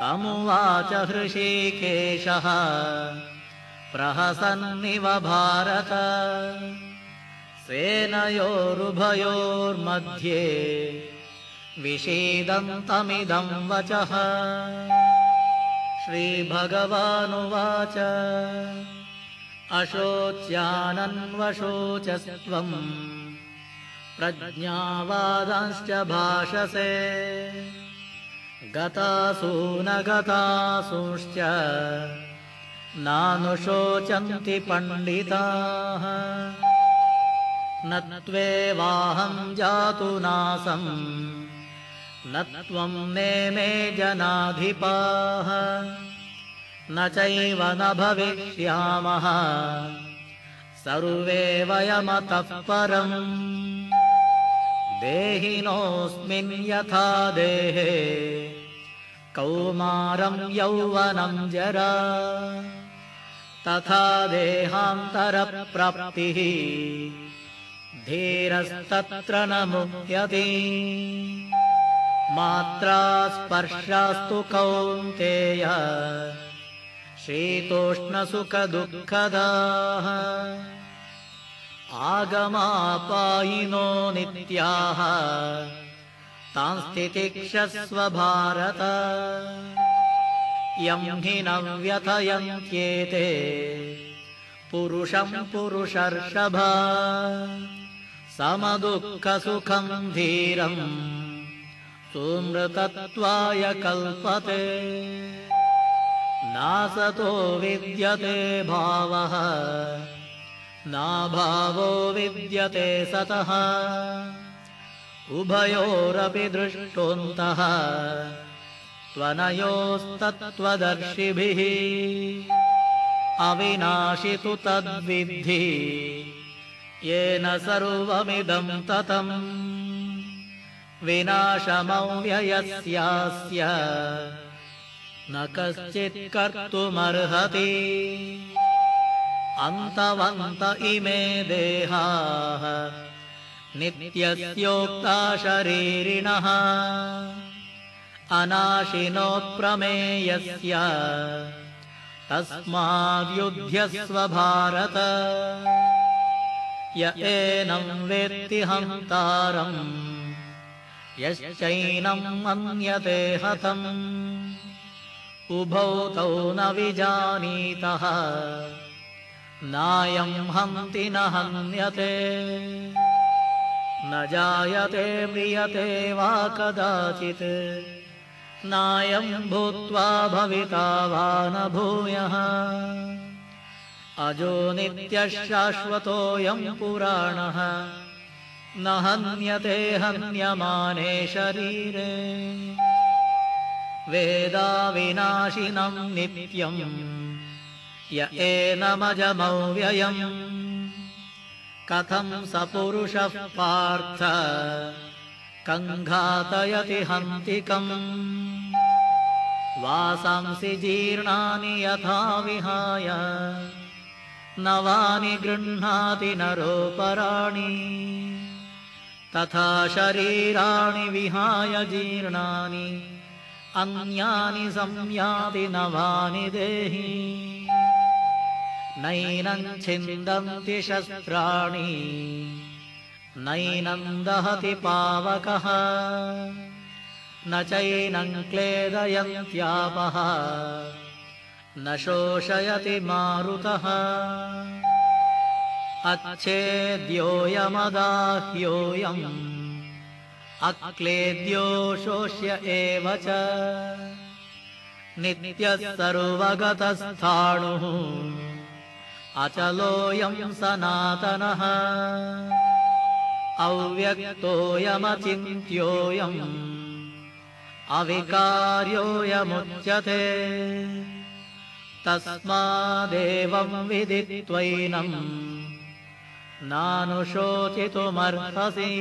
तमुवाच हृषीकेशः प्रहसन्निव भारत। सेनयोरुभयोर्मध्ये विषीदन्तमिदं वचः। श्रीभगवानुवाच अशोच्यानन्वशोचस्त्वम् प्रज्ञावादांश्च भाषसे गतासु न गतासूंश्च नानुशोचन्ति पण्डिताः। न त्वेवाहम् जातु नासम् न त्वम् नेमे जनाधिपाः। न चैव न भविष्यामः सर्वे वयमतः परम् देहिनोऽस्मिन् यथा देहे। कौमारम् यौवनम् जरा। तथा देहान्तरप्राप्तिः। धीरस्तत्र न मुह्यति। मात्रा स्पर्शास्तु कौन्तेय। शीतोष्णसुखदुःखदाः आगमापायिनो नित्याः। तांस्तितिक्षस्व भारत। यम् हि न व्यथयन्त्येते। पुरुषम् पुरुषर्षभ। समदुःखसुखम् धीरम्। सुमृतत्वाय कल्पते। नासतो विद्यते भावः नाभावो विद्यते सतः। उभयोरपि दृष्टोऽन्तः त्वनयोस्तत्त्वदर्शिभिः। अविनाशितु तद्विद्धि। येन सर्वमिदम् ततम्। विनाशमव्ययस्यास्य। न कश्चित् कर्तुमर्हति अन्तवन्त इमे देहाः। नित्यस्योक्ता शरीरिणः। अनाशिनोत्प्रमेयस्य तस्माद्युध्यस्व भारत। य एनम् वेत्ति हन्तारम् यश्चैनम् मन्यते हतम्। उभौ तौ न विजानीतः नायम् हन्ति न हन्यते। न जायते म्रियते वा कदाचित्। नायम् भूत्वा भविता वा न भूयः अजो नित्यशाश्वतोऽयम् पुराणः। न हन्यते हन्यमाने शरीरे। वेदाविनाशिनम् नित्यम् य एनमजमव्ययम् कथम् स पुरुषः पार्थ। कङ्घातयति हन्तिकम्। वासांसि जीर्णानि यथा विहाय। नवानि गृह्णाति नरोपराणि। तथा शरीराणि विहाय जीर्णानि। अन्यानि संयाति नवानि देहि नैनम् छिन्दन्ति शस्त्राणि नैनम् दहति पावकः। न चैनम् क्लेदयन्त्यापः। न शोषयति मारुतः। अच्छेद्योऽयमदाह्योऽयम्। अक्लेद्यो शोष्य एव च। नित्यः सर्वगतस्थाणुः अचलोऽयम् सनातनः। अव्यक्तोऽयमचिन्त्योऽयम् अविकार्योऽयमुच्यते। तस्मादेवम् विदित्वैनम् नानुशोचितुमर्हसि